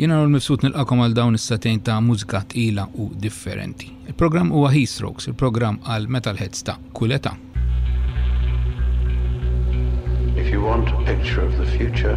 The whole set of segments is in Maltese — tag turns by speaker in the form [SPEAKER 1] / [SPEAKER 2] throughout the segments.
[SPEAKER 1] Jena għal mifsut nilqakom għal dawn is-satejn ta' mużika tqila u differenti. Il-programm huwa Heat Strokes, il-programm għal Metalheads ta' kuleta.
[SPEAKER 2] If you want a picture of the future,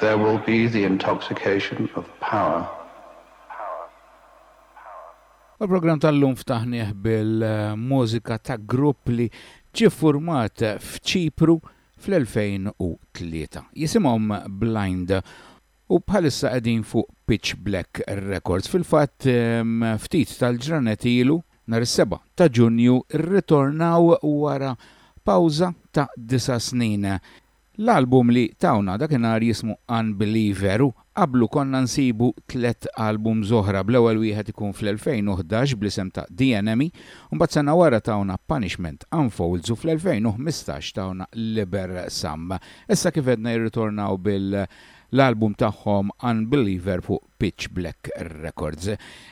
[SPEAKER 2] There will be the intoxication of power.
[SPEAKER 3] U program tal-lum ftaħnieh bil-mużika ta' grupp li ġiffurmat f'Ċipru fl-2003. Jisimhom Blind U bħalissa qegħdin fuq Pitch Black Records. Fil-fatt, ftit tal-ġranet ilu, nhar is-seba' ta' Ġunju, rritornaw wara pawża ta' disa' snin. L-album li tawna dakinhar jismu Unbeliever u qablu konna nsibu tliet albums oħra, bl-ewwel wieħed ikun fl-2011 bl-isem ta' The Enemy, u mbagħad sena wara tawna Punishment Unfolds u fl-2015 tawna Liber Sum. Issa kif għedna jirritornaw bil l-album tagħhom Unbeliever fuq Pitch Black Records.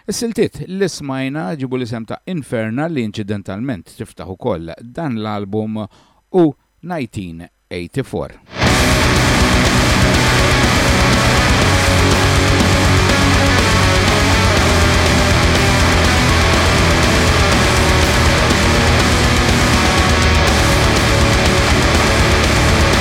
[SPEAKER 3] Is-siltiet li smajna ġibu l-isem ta' Infernal li inċidentalment tiftaħ ukoll dan l-album u 1984.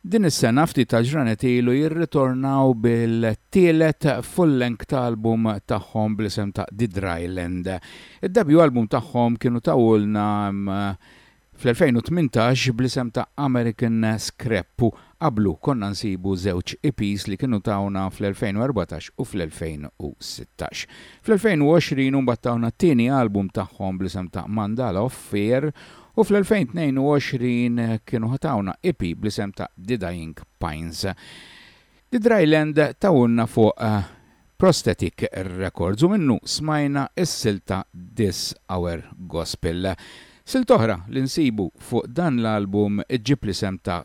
[SPEAKER 3] Din is-sena ftit tal-ġranet ilu jirritornaw bil-tielet full-length album tagħhom bl-isem ta' The Dry Land. Id-debut album tagħhom kienu tawulna fl-2018 bl-isem ta' American Scrap u qablu konna nsibu żewġ EPs li kienu tawna fl-2014 u fl-2016. Fl-2020 imbagħad tawna t-tieni album tagħhom bl-isem ta' Mandala of Fear U fl-2022 kienu ħatawna EP bl-isem ta' The Dying Pines. The Dry Land tawulna fuq Prosthetic Records u minnu smajna s-silta This Our Gospel. Silta oħra li
[SPEAKER 4] nsibu fuq dan l-album ġġib l-isem ta'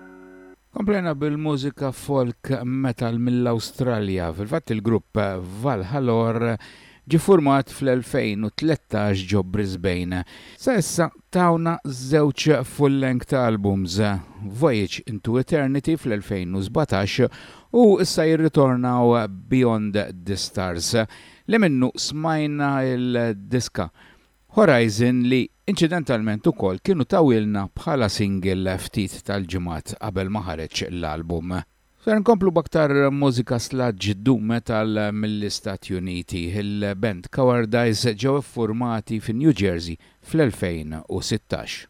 [SPEAKER 3] Komplejna bil-mużika folk metal mill-Awstralja. Fil-fatt il-grupp Valhalor ġie ffurmat fl-2013 ġo Brisbane. Sa issa tawna żewġ full-length albums, Voyage into Eternity fl-2017 u issa jirritornaw Beyond the Stars, li minnu smajna l-diska Horizon li inċidentalment ukoll kienu tawilna bħala single ftit tal-ġimgħat qabel ma ħareġ l-album. Ser nkomplu b'aktar mużika sludge doom metal mill-Istati Uniti. Il-band Cowardice ġew iffurmati fi New Jersey fl-2016.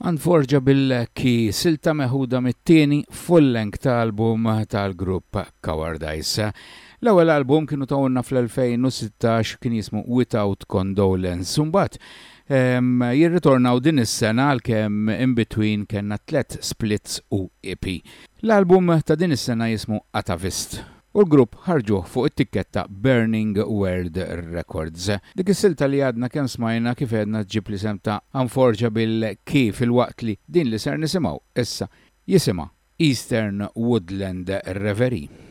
[SPEAKER 3] Għand Forġa bil-Lekk hi silta meħuda mit-tieni full-length ta' album tal-grupp Cowardice. L-ewwel album kienu tawulna fl-2016 kien jismu Without Condolence u mbagħad jirritornaw din is-sena għalkemm in between kellna tliet splits u EP. L-album ta' din is-sena jismu Atavist. u l-grupp ħarġuh fuq it-tikketta Burning World Records. Dik is-silta li għadna kemm smajna kif għedna ġġib l-isem ta' Anforġa bil-K filwaqt li din li ser nisimgħu issa jisimha Eastern Woodland Reverie.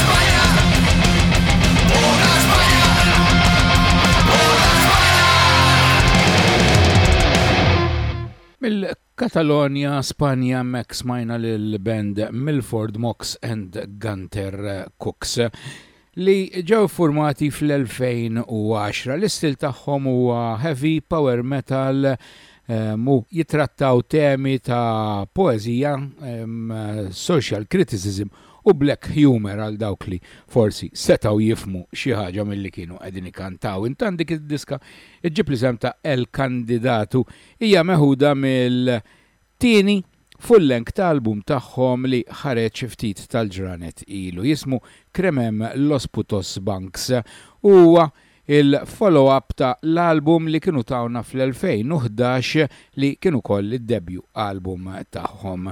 [SPEAKER 3] Mill-Katalonja, Spanja, mek smajna l-band Milford Mox and Gunter Cooks li ġew formati fl-2010. L-istil tagħhom huwa heavy power metal
[SPEAKER 5] ehm, u jitrattaw temi ta' poezija, ehm, social criticism u black humour għal dawk li forsi setgħu jifhmu xi ħaġa milli kienu qegħdin ikantaw. Intant dik id-diska ġġib l-isem ta' El Candidato. Hija meħuda mill-tieni full-length album tagħhom li ħareġ ftit tal-ġranet ilu. Jismu Cremem los putos bancs u huwa il-follow-up ta' l-album li kienu tawna fl-2011 li kien ukoll id-debut album tagħhom.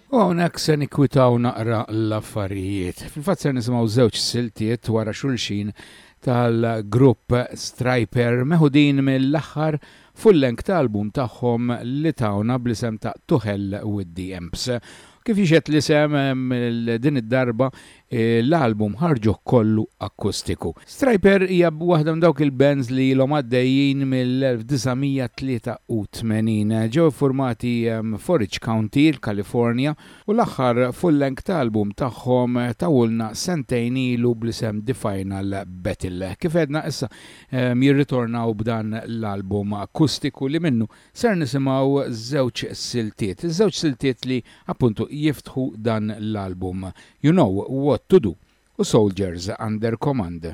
[SPEAKER 5] U hawnhekk se nikkwitaw naqra l-affarijiet. Fil-fatt se nisimgħu żewġ siltiet wara xulxin
[SPEAKER 3] tal-grupp Striper meħudin mill-aħħar full-length tal-album tagħhom li tawna bl-isem ta' To Hell With The Imps. Kif jixed l-isem din id-darba L-album ħarġuh kollu akkustiku. Stryper hija waħda minn dawk il-bands li ilhom għaddejjin mill-1983. Ġew iffurmati f'Oridge County, il-Kalifornja, u l-aħħar full-length album tagħhom tawulna sentejn ilu bl-isem The Final Battle. Kif għedna, issa jirritornaw b'dan l-album akkustiku li minnu Ser nisimgħu żewġ siltiet, iż-żewġ siltiet li appuntu jiftħu dan l-album, You Know What To Do u Soldiers Under Command.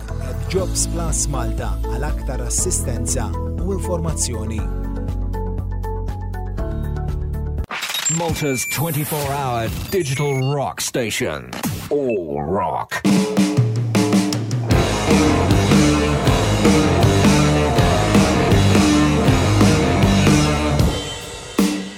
[SPEAKER 4] At Jobs Plus Malta għal aktar assistenza u informazzjoni.
[SPEAKER 6] Malta's 24-hour digital rock station. All rock.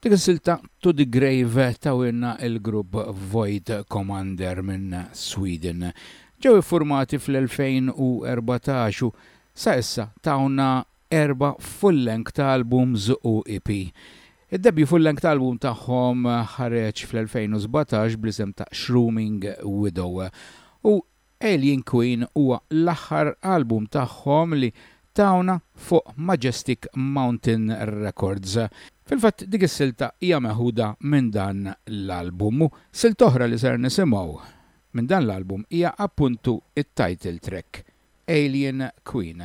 [SPEAKER 3] Dik is-silta To the Grave tawilna l-grupp Void Commander minn Sweden. Ġew iffurmati fl-2014 u sa issa tawna erba' full-length albums u EP. Id-debju full-length album tagħhom ħareġ fl-2017 bl-isem ta' Shrooming Widow u Alien Queen huwa l-aħħar album tagħhom li tawna fuq Majestic Mountain Records. Fil-fatt dik is-silta hija meħuda minn dan l-album u silta oħra li ser nisimgħu minn dan l-album hija appuntu t-title track, Alien Queen.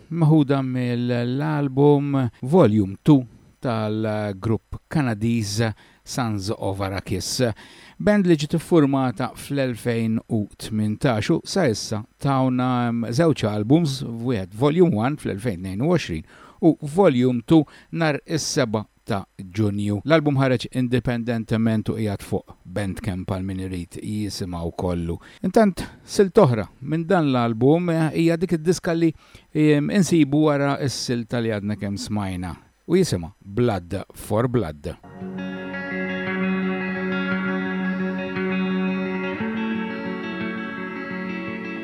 [SPEAKER 3] meħuda mill-album Volume Two tal-grupp Kanadiż Sons of Arrakis, band li ġiet iffurmata fl-2018 u sa issa tawna żewġ albums, wieħed Volume One fl-2022 u Volume Two nhar is-Sebgħa ta' Ġunju. L-album ħareġ indipendentement u qiegħed fuq Bandcamp għal min irid jisimgħu kollu. Intant silta oħra minn dan l-album hija dik id-diska li insibu wara s-silta li għadna kemm smajna u jisimha Blood for Blood.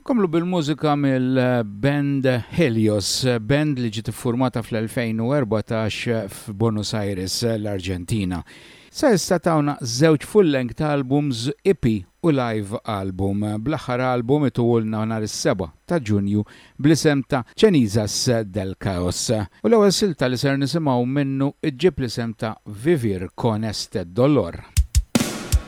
[SPEAKER 5] Nkomplu bil-mużika mill-band Helios, band li ġiet iffurmata fl-2014 f'Buenos Aires, l-Arġentina. Sa issa tawna żewġ full-length albums, EP u live album, bl-aħħar album ituwulna nhar is-Seba' ta' Ġunju bl-isem ta' Cenizas del Caos. U l-ewwel silta li ser nisimgħu minnu ġġib l-isem ta' Vivir con este dolor.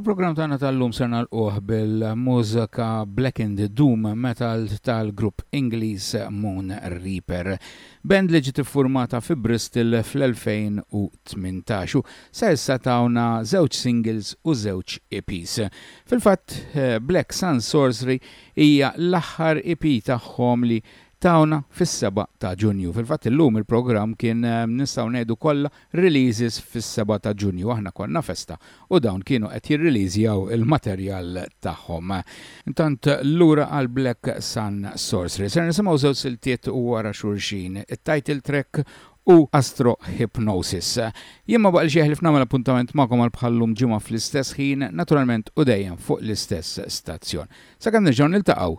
[SPEAKER 3] Il-programm tagħna tal-lum ser nagħlquh bil-mużika Black and Doom Metal tal-grupp Ingliż Moon Reaper. Band li ġiet iffurmata fi Bristol fl-2018 u sa issa tawna żewġ singles u żewġ EPs. Fil-fatt eh, Black Sun Sorcery hija l-aħħar EP tagħhom li tagħna fis-seba' ta' Ġunju. Fil-fatt illum il-programm kien nistgħu ngħidu kollha releases fis-seba' ta' Ġunju. Aħna konna festa u dawn kienu qed jirriliżjaw il-materjal tagħhom. Intant lura għal Black Sun Sorcery. Ser nisimgħu żewġ siltiet wara xulxin, it-title track u Astro Hypnosis. Jien ma baqgħlix jeħlif nagħmel appuntament magħkom għal bħal llum ġimgħa fl-istess ħin, naturalment u dejjem fuq l-istess stazzjon. Sakemm nerġgħu niltaqgħu,